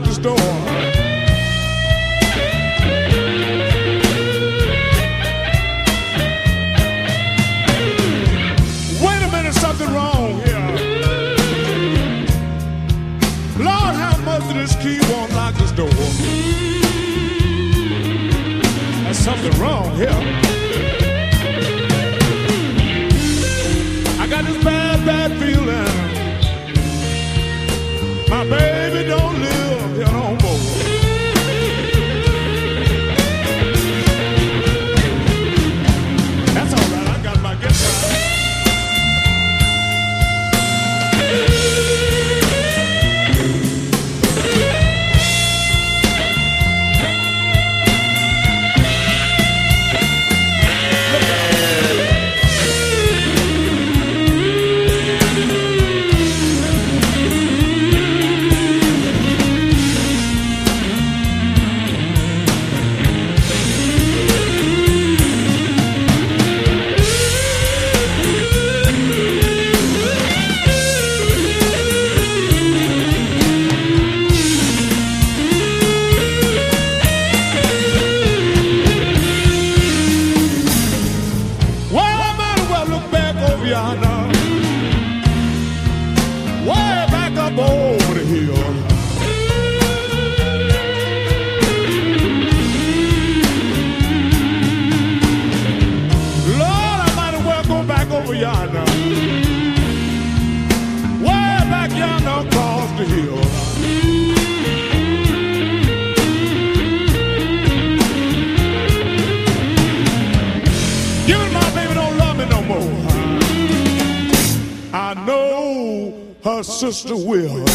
this door. Wait a minute, something wrong here. Lord, how much of this key won't lock this door? There's something wrong here. I got this bad, bad feeling. My baby don't live yonder. Way back up over the hill. Lord, I might as well go back over yonder. Way back yonder across the hill. Give I know her sister will.